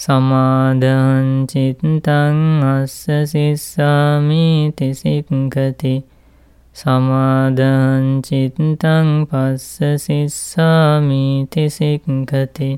සමාදන් චිත්තං අස්ස සිස්සාමිති සික්ඛති සමාදන් චිත්තං පස්ස සිස්සාමිති සික්ඛති